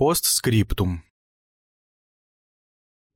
Постскриптум.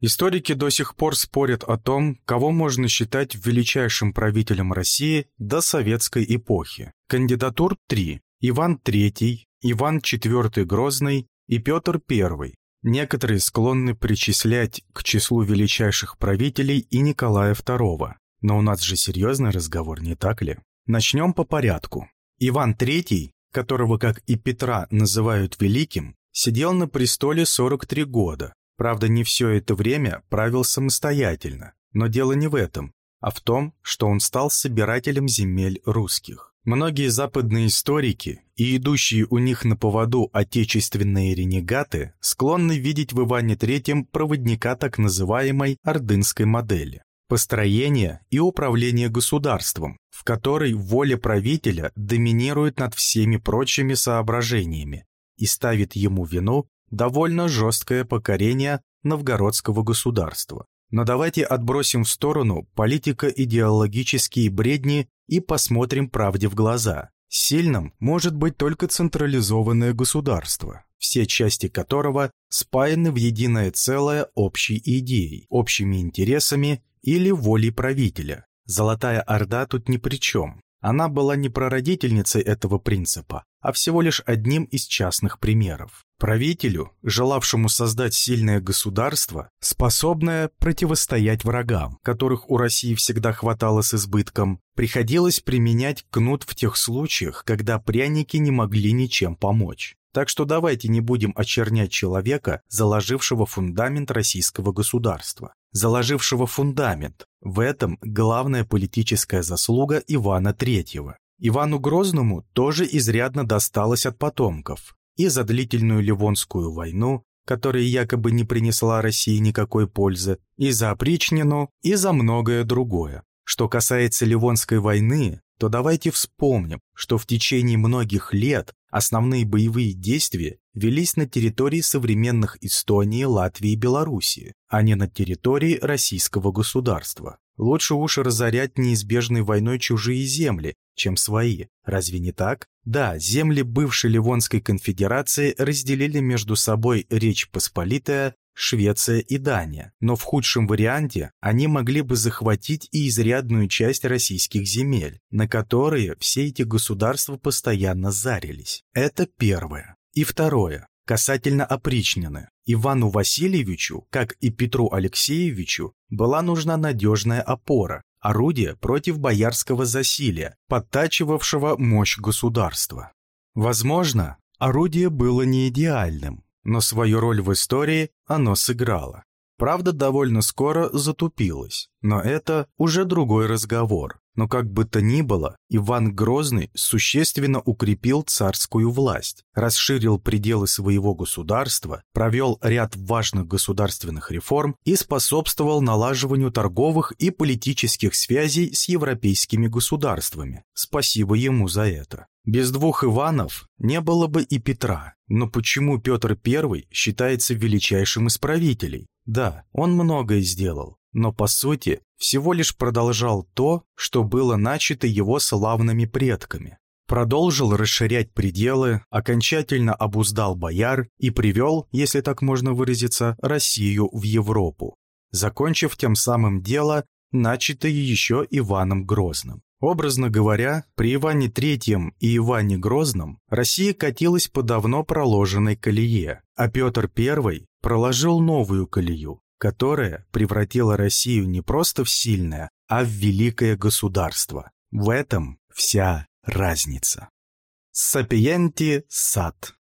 Историки до сих пор спорят о том, кого можно считать величайшим правителем России до советской эпохи. Кандидатур три – Иван III, Иван IV Грозный и Петр I. Некоторые склонны причислять к числу величайших правителей и Николая II. Но у нас же серьезный разговор, не так ли? Начнем по порядку. Иван III, которого, как и Петра, называют великим, сидел на престоле 43 года. Правда, не все это время правил самостоятельно. Но дело не в этом, а в том, что он стал собирателем земель русских. Многие западные историки и идущие у них на поводу отечественные ренегаты склонны видеть в Иване III проводника так называемой ордынской модели построение и управление государством, в которой воля правителя доминирует над всеми прочими соображениями и ставит ему вину довольно жесткое покорение новгородского государства. Но давайте отбросим в сторону политико-идеологические бредни и посмотрим правде в глаза. Сильным может быть только централизованное государство, все части которого спаяны в единое целое общей идеей, общими интересами или волей правителя. Золотая Орда тут ни при чем. Она была не прародительницей этого принципа, а всего лишь одним из частных примеров. Правителю, желавшему создать сильное государство, способное противостоять врагам, которых у России всегда хватало с избытком, приходилось применять кнут в тех случаях, когда пряники не могли ничем помочь. Так что давайте не будем очернять человека, заложившего фундамент российского государства. Заложившего фундамент. В этом главная политическая заслуга Ивана III. Ивану Грозному тоже изрядно досталось от потомков. И за длительную Ливонскую войну, которая якобы не принесла России никакой пользы, и за опричнину, и за многое другое. Что касается Ливонской войны, то давайте вспомним, что в течение многих лет основные боевые действия велись на территории современных Эстонии, Латвии и Белоруссии, а не на территории российского государства. Лучше уж разорять неизбежной войной чужие земли, чем свои. Разве не так? Да, земли бывшей Ливонской конфедерации разделили между собой Речь Посполитая, Швеция и Дания, но в худшем варианте они могли бы захватить и изрядную часть российских земель, на которые все эти государства постоянно зарились. Это первое. И второе. Касательно опричнины. Ивану Васильевичу, как и Петру Алексеевичу, была нужна надежная опора, орудие против боярского засилия, подтачивавшего мощь государства. Возможно, орудие было не идеальным, но свою роль в истории оно сыграло. Правда, довольно скоро затупилось, но это уже другой разговор. Но как бы то ни было, Иван Грозный существенно укрепил царскую власть, расширил пределы своего государства, провел ряд важных государственных реформ и способствовал налаживанию торговых и политических связей с европейскими государствами. Спасибо ему за это. Без двух Иванов не было бы и Петра. Но почему Петр I считается величайшим из правителей? Да, он многое сделал, но по сути всего лишь продолжал то, что было начато его славными предками. Продолжил расширять пределы, окончательно обуздал бояр и привел, если так можно выразиться, Россию в Европу, закончив тем самым дело, начатое еще Иваном Грозным. Образно говоря, при Иване III и Иване Грозном Россия катилась по давно проложенной колее, а Петр I проложил новую колею, которая превратила Россию не просто в сильное, а в великое государство. В этом вся разница. Сапиенти сад